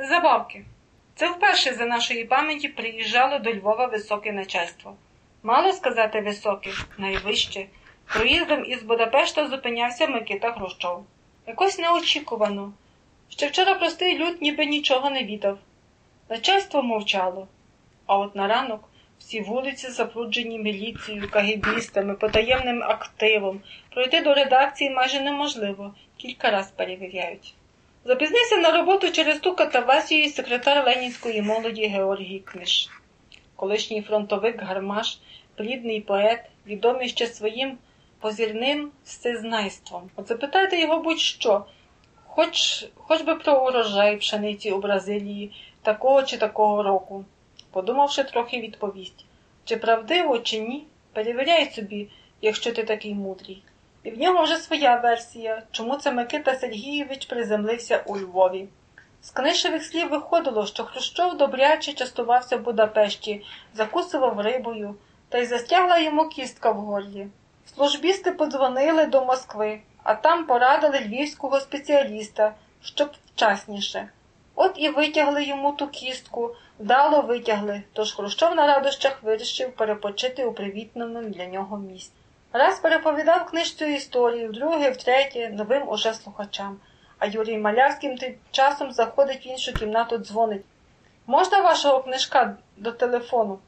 Забавки. Це вперше за нашої пам'яті приїжджало до Львова високе начальство. Мало сказати високе, найвище. Проїздом із Будапешта зупинявся Микита Хрущов. Якось неочікувано. Ще вчора простий люд ніби нічого не відав. Начальство мовчало. А от на ранок всі вулиці запруджені міліцією, кагібістами, потаємним активом. Пройти до редакції майже неможливо, кілька раз перевіряють. Запізнився на роботу через ту катавасію секретар Ленінської молоді Георгій Книж. Колишній фронтовик Гармаш, плідний поет, відомий ще своїм позірним всезнайством. От запитайте його будь-що, хоч, хоч би про урожай пшениці у Бразилії такого чи такого року. Подумавши трохи, відповість чи правдиво, чи ні, перевіряй собі, якщо ти такий мудрий. І в нього вже своя версія, чому це Микита Сергійович приземлився у Львові. З книжевих слів виходило, що Хрущов добряче частувався в Будапешті, закусував рибою, та й застягла йому кістка в горлі. Службісти подзвонили до Москви, а там порадили львівського спеціаліста, щоб вчасніше. От і витягли йому ту кістку, вдало витягли, тож Хрущов на радощах вирішив перепочити у привітному для нього місці. Раз переповідав книжцю історію, вдруге, втретє, новим уже слухачам. А Юрій Малявським тим часом заходить в іншу кімнату, дзвонить. Можна вашого книжка до телефону?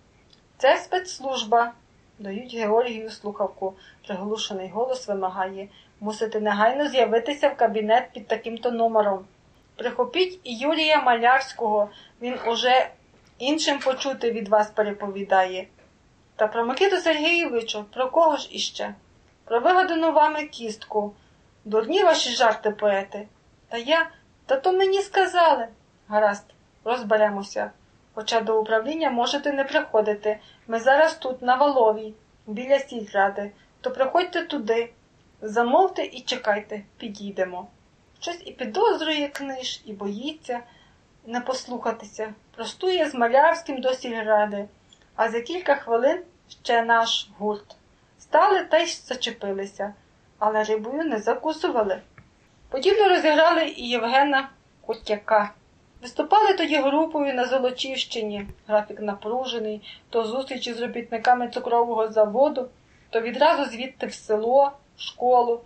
Це спецслужба. Дають Георгію слухавку. Приглушений голос вимагає. Мусите негайно з'явитися в кабінет під таким-то номером. Прихопіть і Юрія Малявського, він уже іншим почути від вас переповідає. Та про Микиту Сергійовичу, про кого ж іще? Про вигадану вами кістку. Дурні ваші жарти, поети. Та я, та то мені сказали. Гаразд, розберемося. Хоча до управління можете не приходити. Ми зараз тут, на Валовій, біля сільради, то приходьте туди. Замовте і чекайте, підійдемо. Щось і підозрює книж, і боїться не послухатися. Простує з Малявським до сільради, а за кілька хвилин ще наш гурт. Стали та й зачепилися, але рибою не закусували. Подібно розіграли і Євгена Котяка. Виступали тоді групою на Золочівщині, графік напружений, то зустрічі з робітниками цукрового заводу, то відразу звідти в село, в школу.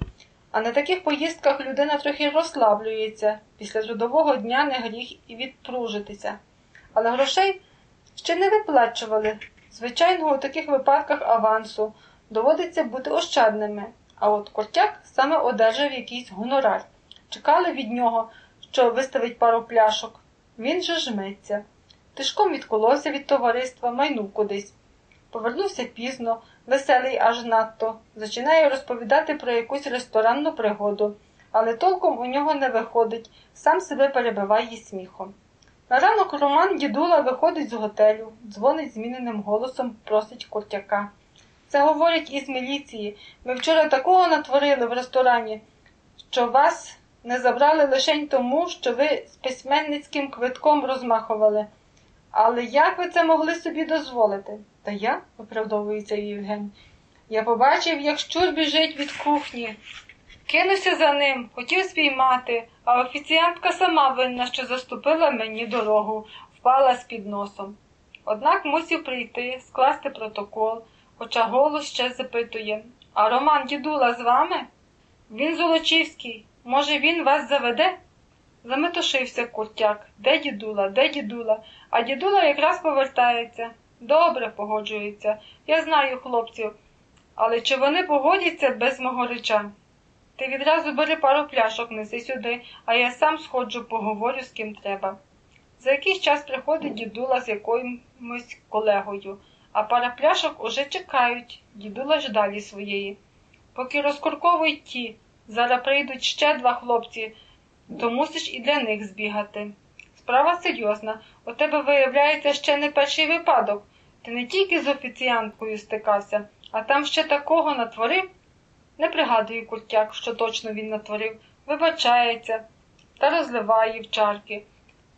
А на таких поїздках людина трохи розслаблюється, після трудового дня не гріх і відпружитися. Але грошей ще не виплачували. Звичайно, у таких випадках авансу доводиться бути ощадними, а от Кортяк саме одержав якийсь гонорар. Чекали від нього, що виставить пару пляшок. Він же жметься. Тишком відколовся від товариства, майнув кудись. Повернувся пізно, веселий аж надто, зачинає розповідати про якусь ресторанну пригоду, але толком у нього не виходить, сам себе перебиває сміхом. На ранок Роман дідула виходить з готелю, дзвонить зміненим голосом, просить Кортяка. Це говорять із міліції. Ми вчора такого натворили в ресторані, що вас не забрали лише тому, що ви з письменницьким квитком розмахували. Але як ви це могли собі дозволити? Та я, виправдовується Євген. Я побачив, як щур біжить від кухні. Кинувся за ним, хотів спіймати, а офіціантка сама винна, що заступила мені дорогу, впала з під носом. Однак мусив прийти, скласти протокол, хоча голос ще запитує А Роман дідула з вами? Він Золочівський. Може, він вас заведе? Заметушився куртяк. Де дідула, де дідула? А дідула якраз повертається. Добре, погоджується. Я знаю хлопців. Але чи вони погодяться без мого реча? Ти відразу бери пару пляшок, неси сюди, а я сам сходжу, поговорю з ким треба. За якийсь час приходить дідула з якимось колегою, а пара пляшок уже чекають, дідула ж далі своєї. Поки розкурковують ті, зараз прийдуть ще два хлопці, то мусиш і для них збігати. Справа серйозна, у тебе виявляється ще не перший випадок. Ти не тільки з офіціанткою стикався, а там ще такого натворив. Не пригадую куртяк, що точно він натворив, вибачається та розливає в чарки.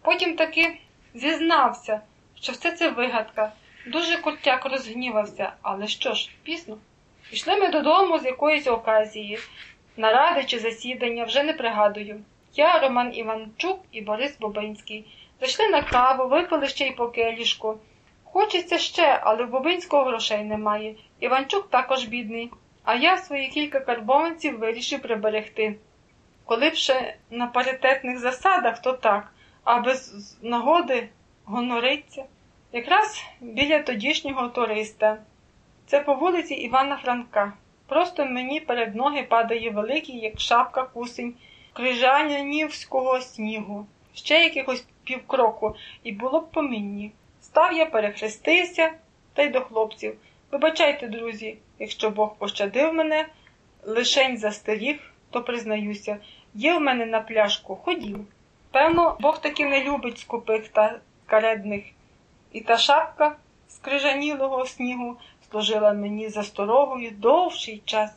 Потім таки зізнався, що все це вигадка. Дуже куртяк розгнівався, але що ж, пізно. Пішли ми додому з якоїсь оказії, наради чи засідання, вже не пригадую. Я, Роман Іванчук і Борис Бобинський. Зайшли на каву, випили ще й по келішку. Хочеться ще, але в Бобинського грошей немає. Іванчук також бідний, а я свої кілька карбованців вирішив приберегти. Коли б ще на паритетних засадах, то так, а без нагоди гонориться. Якраз біля тодішнього туриста. Це по вулиці Івана Франка. Просто мені перед ноги падає великий, як шапка кусень крижанівського снігу. Ще якихось півкроку, і було б по мені. Став я перехрестився та й до хлопців. Вибачайте, друзі, якщо Бог пощадив мене, лишень застеріг, то признаюся, є в мене на пляшку, ходів. Певно, Бог таки не любить скупих та каредних, і та шапка з крижанілого снігу служила мені засторогою довший час.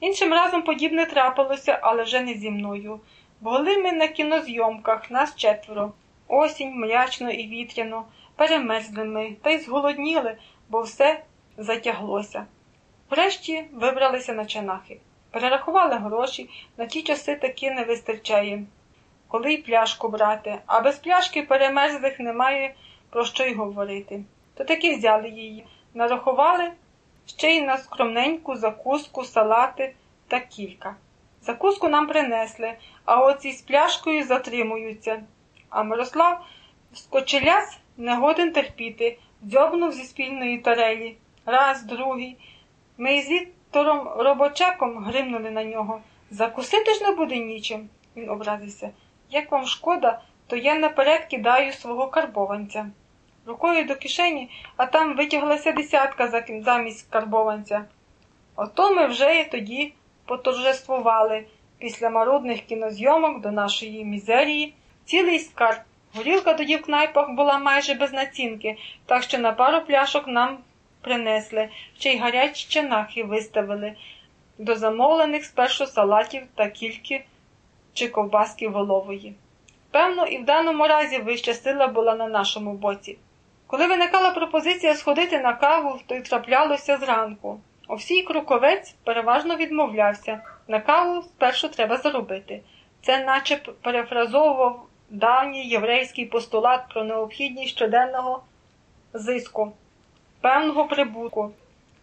Іншим разом подібне трапилося, але вже не зі мною. Були ми на кінозйомках, нас четверо. Осінь, мрячно і вітряно, перемерзли ми та й зголодніли, бо все затяглося. Врешті вибралися на чанахи. Перерахували гроші, на ті часи таки не вистачає. Коли й пляшку брати, а без пляшки перемерзлих немає про що й говорити. То таки взяли її, нарахували ще й на скромненьку закуску, салати та кілька. Закуску нам принесли, а оці з пляшкою затримуються. А Мирослав скочеляс не годен терпіти, дзьобнув зі спільної тарелі. Раз, другий. Ми із Віктором робочеком гримнули на нього. Закусити ж не буде нічим. Він образився. Як вам шкода, то я наперед кидаю свого карбованця. Рукою до кишені, а там витяглася десятка замість карбованця. Ото ми вже і тоді поторжествували після марудних кінозйомок до нашої мізерії цілий скарб. Горілка тоді в кнайпах була майже без націнки, так що на пару пляшок нам принесли, ще й гарячі чанахи виставили до замовлених спершу салатів та кільки чи ковбаски волової. Певно, і в даному разі вища сила була на нашому боці. Коли виникала пропозиція сходити на каву, то й траплялося зранку. Овсій Круковець переважно відмовлявся. На каву спершу треба заробити. Це наче перефразовував давній єврейський постулат про необхідність щоденного зиску, певного прибутку.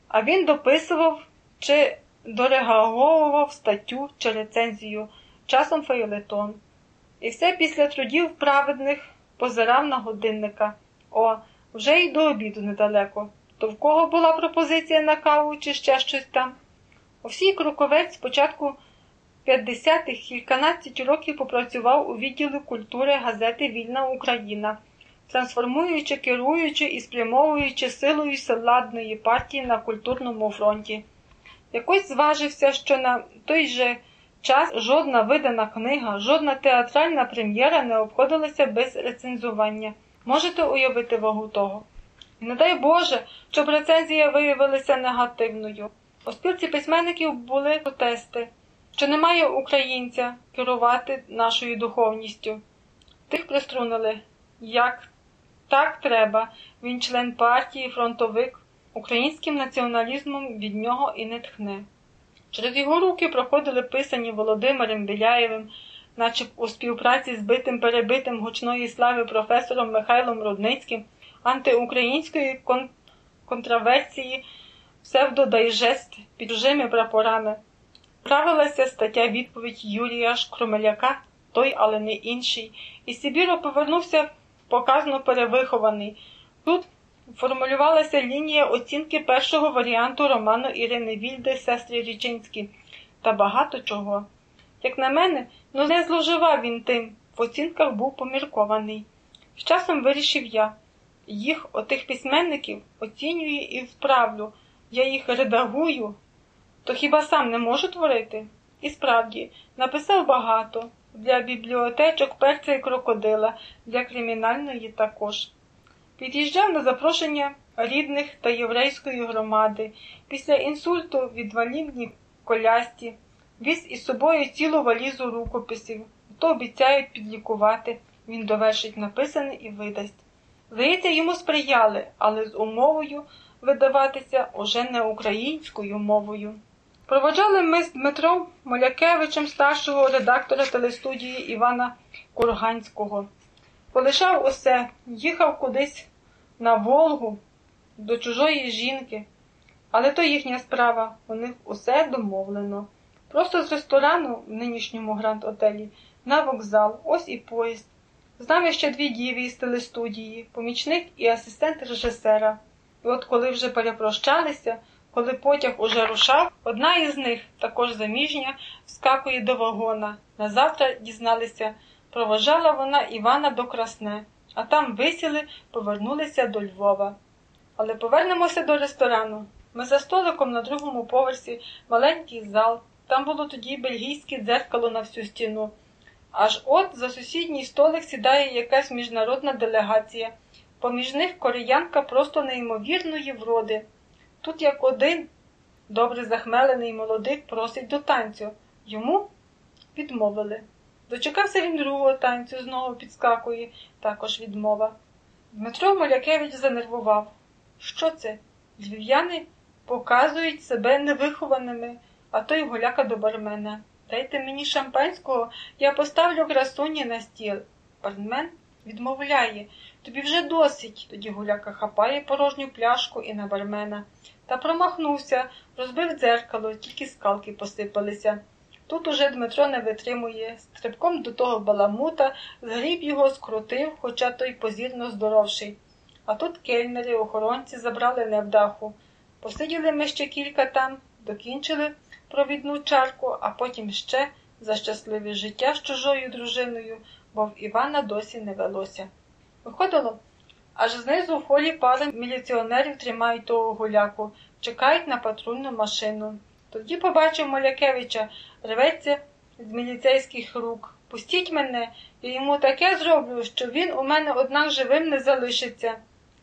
А він дописував чи дореаговував статтю чи рецензію, часом фейлетон. І все після трудів праведних позирав на годинника. О, вже й до обіду недалеко. То в кого була пропозиція на каву чи ще щось там? Овсій Круковець спочатку 50-х кільканадцять років попрацював у відділі культури газети Вільна Україна, трансформуючи, керуючи і спрямовуючи силою селадної партії на культурному фронті. Якось зважився, що на той же час жодна видана книга, жодна театральна прем'єра не обходилася без рецензування. Можете уявити вагу того? Не дай Боже, щоб рецензія виявилася негативною. У спілці письменників були протести, що немає українця керувати нашою духовністю. Тих приструнили, як так треба, він член партії, фронтовик, українським націоналізмом від нього і не тхне. Через його руки проходили писані Володимиром Біляєвим, наче у співпраці з битим перебитим гучної слави професором Михайлом Рудницьким, антиукраїнської кон контраверсії, псевдодайжест під чужими прапорами. Правилася стаття відповідь Юрія Шкромеляка, той, але не інший, і Сибіро повернувся показно перевихований. Тут формулювалася лінія оцінки першого варіанту роману Ірини Вільди Сестри Річинські та багато чого. Як на мене, ну не зловживав він тим, в оцінках був поміркований. З часом вирішив я їх, отих письменників, оцінюю і вправлю, я їх редагую, то хіба сам не можу творити? І справді, написав багато для бібліотечок перця і крокодила, для кримінальної також. Під'їжджав на запрошення рідних та єврейської громади, після інсульту відвалівні колясті, віз із собою цілу валізу рукописів, то обіцяють підлікувати, він довершить написане і видасть. Здається, йому сприяли, але з умовою видаватися уже не українською мовою. Проводжали ми з Дмитром Молякевичем старшого редактора телестудії Івана Курганського. Полишав усе, їхав кудись на Волгу до чужої жінки. Але то їхня справа, у них усе домовлено. Просто з ресторану в нинішньому гранд-отелі на вокзал, ось і поїзд. З нами ще дві діви із телестудії, помічник і асистент режисера. І от коли вже перепрощалися, коли потяг уже рушав, одна із них, також заміжня, вскакує до вагона. Назавтра дізналися, проважала вона Івана до Красне, а там висіли, повернулися до Львова. Але повернемося до ресторану. Ми за столиком на другому поверсі, маленький зал, там було тоді бельгійське дзеркало на всю стіну. Аж от за сусідній столик сідає якась міжнародна делегація. Поміж них кореянка просто неймовірної вроди. Тут як один добре захмелений молодик просить до танцю. Йому відмовили. Дочекався він другого танцю, знову підскакує, також відмова. Дмитро Молякевич занервував. Що це? Львів'яни показують себе невихованими, а той голяка до бармена. Дайте мені шампанського, я поставлю красуні на стіл. Бармен відмовляє. Тобі вже досить. Тоді гуляка хапає порожню пляшку і на бармена. Та промахнувся, розбив дзеркало, тільки скалки посипалися. Тут уже Дмитро не витримує, стрибком до того баламута, згріб його, скрутив, хоча той позірно здоровший. А тут кельнери, охоронці забрали невдаху. Посиділи ми ще кілька там, докінчили провідну чарку, а потім ще за щасливе життя з чужою дружиною, бо в Івана досі не велося. Виходило, аж знизу в холі пари міліціонерів тримають того гуляку, чекають на патрульну машину. Тоді побачив Молякевича, рветься з міліцейських рук. Пустіть мене, я йому таке зроблю, що він у мене однак живим не залишиться.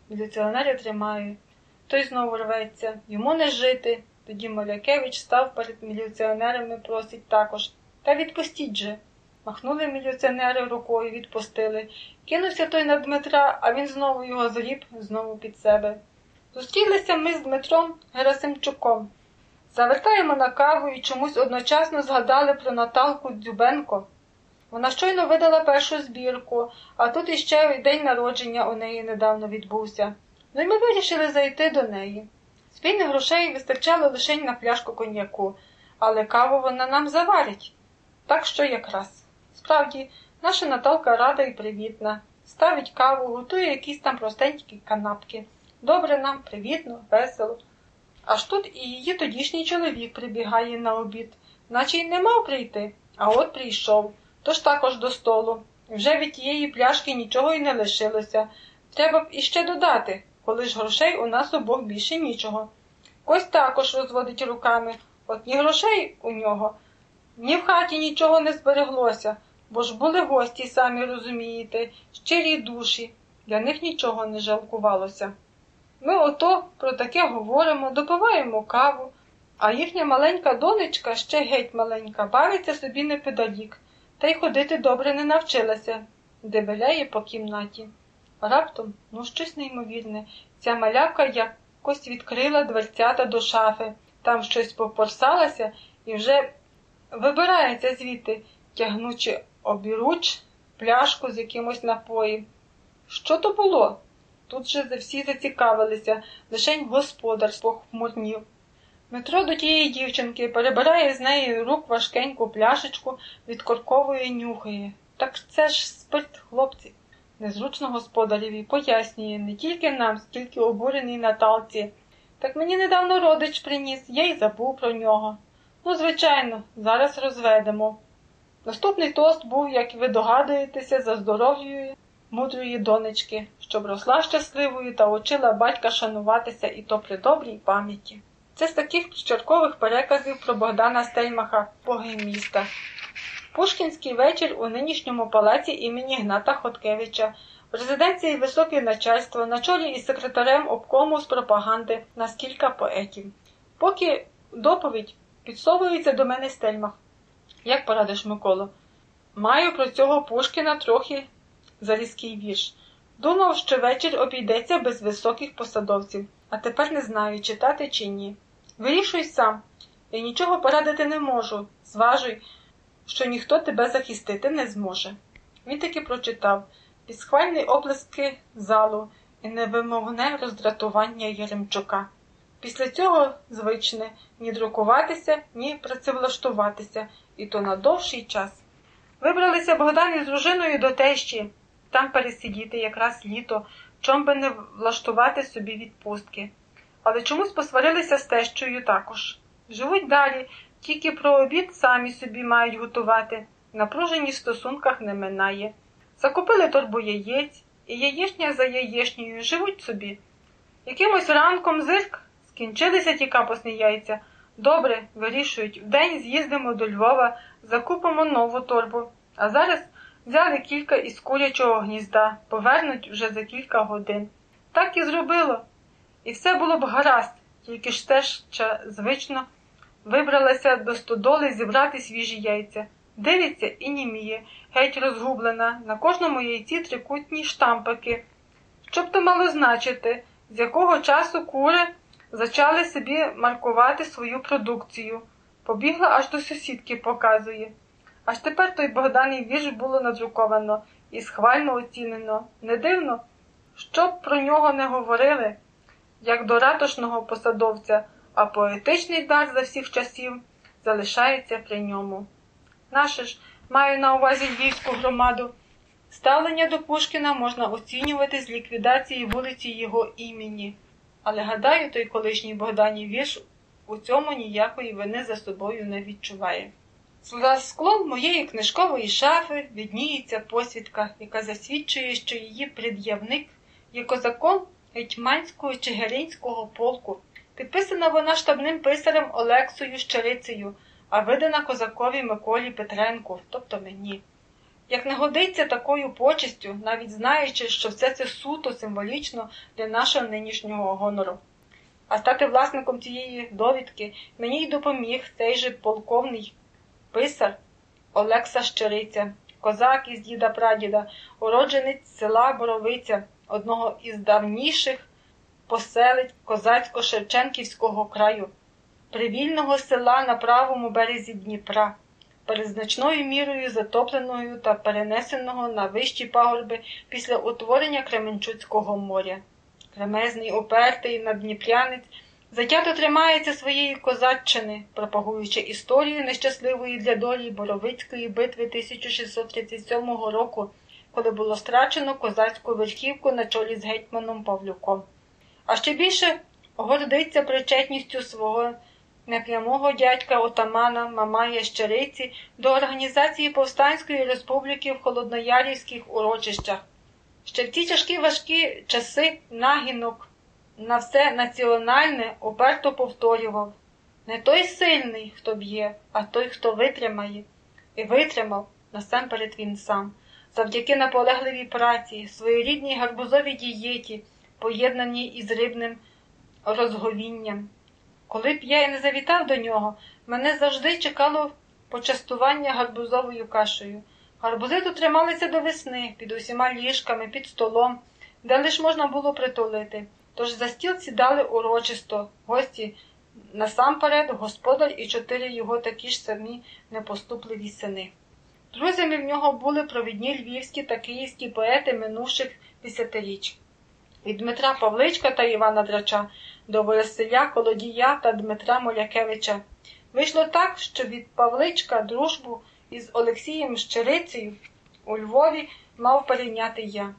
Міліціонери тримають. Той знову рветься, йому не жити. Тоді Молякевич став перед міліціонерами, просить також. Та відпустіть же. Махнули міліціонери рукою, відпустили. Кинувся той на Дмитра, а він знову його зріб, знову під себе. Зустрілися ми з Дмитром Герасимчуком. Завертаємо на каву і чомусь одночасно згадали про Наталку Дзюбенко. Вона щойно видала першу збірку, а тут іще день народження у неї недавно відбувся. Ну й ми вирішили зайти до неї. Спільних грошей вистачало лише на пляшку коньяку, але каву вона нам заварить. Так що якраз. Справді, наша Наталка рада і привітна. Ставить каву, готує якісь там простенькі канапки. Добре нам, привітно, весело. Аж тут і її тодішній чоловік прибігає на обід, наче й не мав прийти, а от прийшов, тож також до столу. Вже від тієї пляшки нічого й не лишилося. Треба б іще додати, коли ж грошей у нас обох більше нічого. Ось також розводить руками, от ні грошей у нього, ні в хаті нічого не збереглося, бо ж були гості, самі розумієте, щирі душі, для них нічого не жалкувалося. Ми ото про таке говоримо, допиваємо каву, а їхня маленька донечка, ще геть маленька, бавиться собі неподалік, та й ходити добре не навчилася, дебеляє по кімнаті. Раптом, ну щось неймовірне, ця малявка якось відкрила дверцята до шафи, там щось попорсалася і вже вибирається звідти, тягнучи обіруч пляшку з якимось напоєм. Що то було? Тут же всі зацікавилися, лишень господар похмурнів. Метро до тієї дівчинки перебирає з неї рук важкеньку пляшечку, відкорковує нюхає. Так це ж спирт, хлопці. Незручно господареві пояснює не тільки нам, скільки обуреній Наталці. Так мені недавно родич приніс, я й забув про нього. Ну, звичайно, зараз розведемо. Наступний тост був, як ви догадуєтеся, за здоров'ю мудрої донечки, щоб росла щасливою та учила батька шануватися і то при добрій пам'яті. Це з таких підчеркових переказів про Богдана Стельмаха, боги міста. Пушкінський вечір у нинішньому палаці імені Гната Хоткевича, в резиденції високе начальство на чолі із секретарем обкому з пропаганди на скільки поетів. Поки доповідь підсовується до мене Стельмах. Як порадиш, Миколо? Маю про цього Пушкіна трохи залізький вірш. Думав, що вечір обійдеться без високих посадовців, а тепер не знаю, читати чи ні. Вирішуй сам. Я нічого порадити не можу. Зважуй, що ніхто тебе захистити не зможе. Він таки прочитав підсхвальні оплески залу і невимовне роздратування Яремчука. Після цього звичне ні друкуватися, ні працевлаштуватися, і то на довший час. Вибралися Богдан із дружиною до тещі, там пересидіти якраз літо, чом би не влаштувати собі відпустки. Але чомусь посварилися з тещою також. Живуть далі, тільки про обід самі собі мають готувати. Напружені в стосунках не минає. Закупили торбу яєць, і яєчня за яєчнею живуть собі. Якимось ранком зирк скінчилися ті капосні яйця. Добре, вирішують, вдень з'їздимо до Львова, закупимо нову торбу. А зараз взяли кілька із курячого гнізда, повернуть вже за кілька годин. Так і зробило. І все було б гаразд, тільки ж теж звично вибралася до стодоли зібрати свіжі яйця. Дивиться і німіє, геть розгублена, на кожному яйці трикутні штампики. Що б то мало значити, з якого часу кури зачали собі маркувати свою продукцію. Побігла аж до сусідки, показує. Аж тепер той Богданий вірш було надруковано і схвально оцінено. Не дивно, щоб про нього не говорили, як до ратошного посадовця, а поетичний дар за всіх часів залишається при ньому. Наше ж маю на увазі львівську громаду. Ставлення до Пушкіна можна оцінювати з ліквідації вулиці його імені. Але гадаю, той колишній Богданів вірш у цьому ніякої вини за собою не відчуває. За склом моєї книжкової шафи відніється посвідка, яка засвідчує, що її пред'явник є козаком гетьманського Чигиринського полку. Підписана вона штабним писарем Олексою Щерицею, а видана козакові Миколі Петренку, тобто мені. Як не годиться такою почестю, навіть знаючи, що все це суто символічно для нашого нинішнього гонору. А стати власником цієї довідки мені й допоміг цей же полковний писар Олекса Щериця, козак із діда прадіда, уродженець села Боровиця, одного із давніших поселить козацько-шевченківського краю, привільного села на правому березі Дніпра перед значною мірою затопленою та перенесеного на вищі пагорби після утворення Кременчуцького моря. Кремезний, упертий надніпрянець затято тримається своєї козаччини, пропагуючи історію нещасливої для долі Боровицької битви 1637 року, коли було страчено козацьку верхівку на чолі з гетьманом Павлюком. А ще більше гордиться причетністю свого непрямого дядька отамана Мамая Щериці до організації Повстанської республіки в холодноярівських урочищах. Ще в ці тяжкі важкі часи нагінок на все національне уперто повторював не той сильний, хто б'є, а той, хто витримає, і витримав насамперед він сам, завдяки наполегливій праці, своєрідній гарбузовій дієті, поєднаній із рибним розговінням. Коли б я і не завітав до нього, мене завжди чекало почастування гарбузовою кашею. Гарбузи тут трималися до весни, під усіма ліжками, під столом, де лиш можна було притулити. Тож за стіл сідали урочисто, гості насамперед, господар і чотири його такі ж самі непоступливі сини. Друзями в нього були провідні львівські та київські поети минувших десятиріч. Від Дмитра Павличка та Івана Драча до Василя Колодія та Дмитра Молякевича. Вийшло так, що від Павличка дружбу із Олексієм Щерицею у Львові мав перейняти я.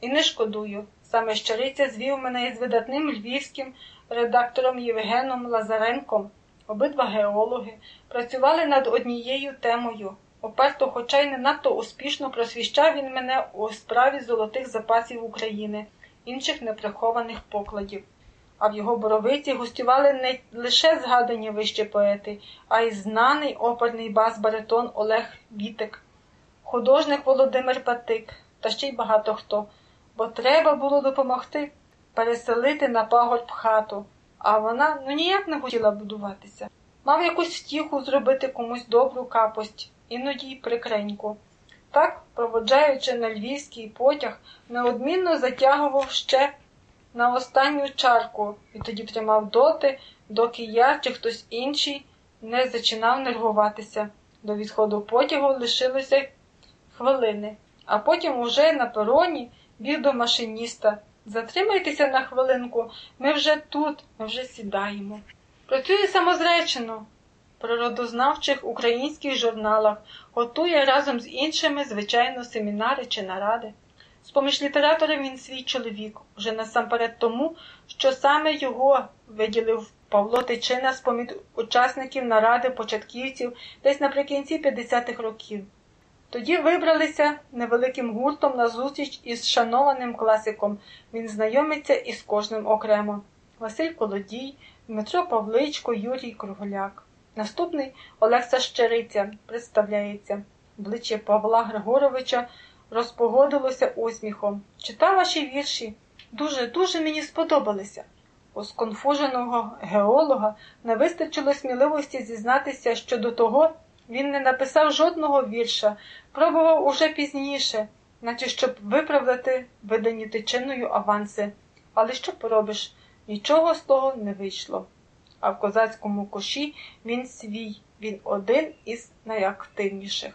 І не шкодую. Саме Щериця звів мене із видатним львівським редактором Євгеном Лазаренком. Обидва геологи працювали над однією темою. Оперто, хоча й не надто успішно просвіщав він мене у справі золотих запасів України, інших неприхованих покладів а в його боровиці гостювали не лише згадані вище поети, а й знаний оперний бас-баритон Олег Вітик, художник Володимир Патик та ще й багато хто, бо треба було допомогти переселити на пагорб хату, а вона ну ніяк не хотіла будуватися. Мав якусь втіху зробити комусь добру капость, іноді й прикреньку. Так, проводжаючи на львівський потяг, неодмінно затягував ще на останню чарку і тоді тримав доти, доки я чи хтось інший не зачинав нервуватися. До відходу потягу лишилося хвилини, а потім уже на пероні біг до машиніста. Затримайтеся на хвилинку, ми вже тут, ми вже сідаємо. Працює самозречено. Природознавчих українських журналах готує разом з іншими, звичайно, семінари чи наради. З-поміж літераторів він свій чоловік, уже насамперед тому, що саме його виділив Павло Тичина з-поміж учасників наради початківців десь наприкінці 50-х років. Тоді вибралися невеликим гуртом на зустріч із шанованим класиком. Він знайомиться із кожним окремо. Василь Колодій, Дмитро Павличко, Юрій Кругляк. Наступний Олекса Щериця представляється. Обличчя Павла Григоровича розпогодилося усміхом. Читав ваші вірші. Дуже, дуже мені сподобалися. У сконфуженого геолога не вистачило сміливості зізнатися, що до того він не написав жодного вірша, пробував уже пізніше, наче щоб виправдати видані тичиною аванси. Але що поробиш? Нічого з того не вийшло. А в козацькому коші він свій, він один із найактивніших.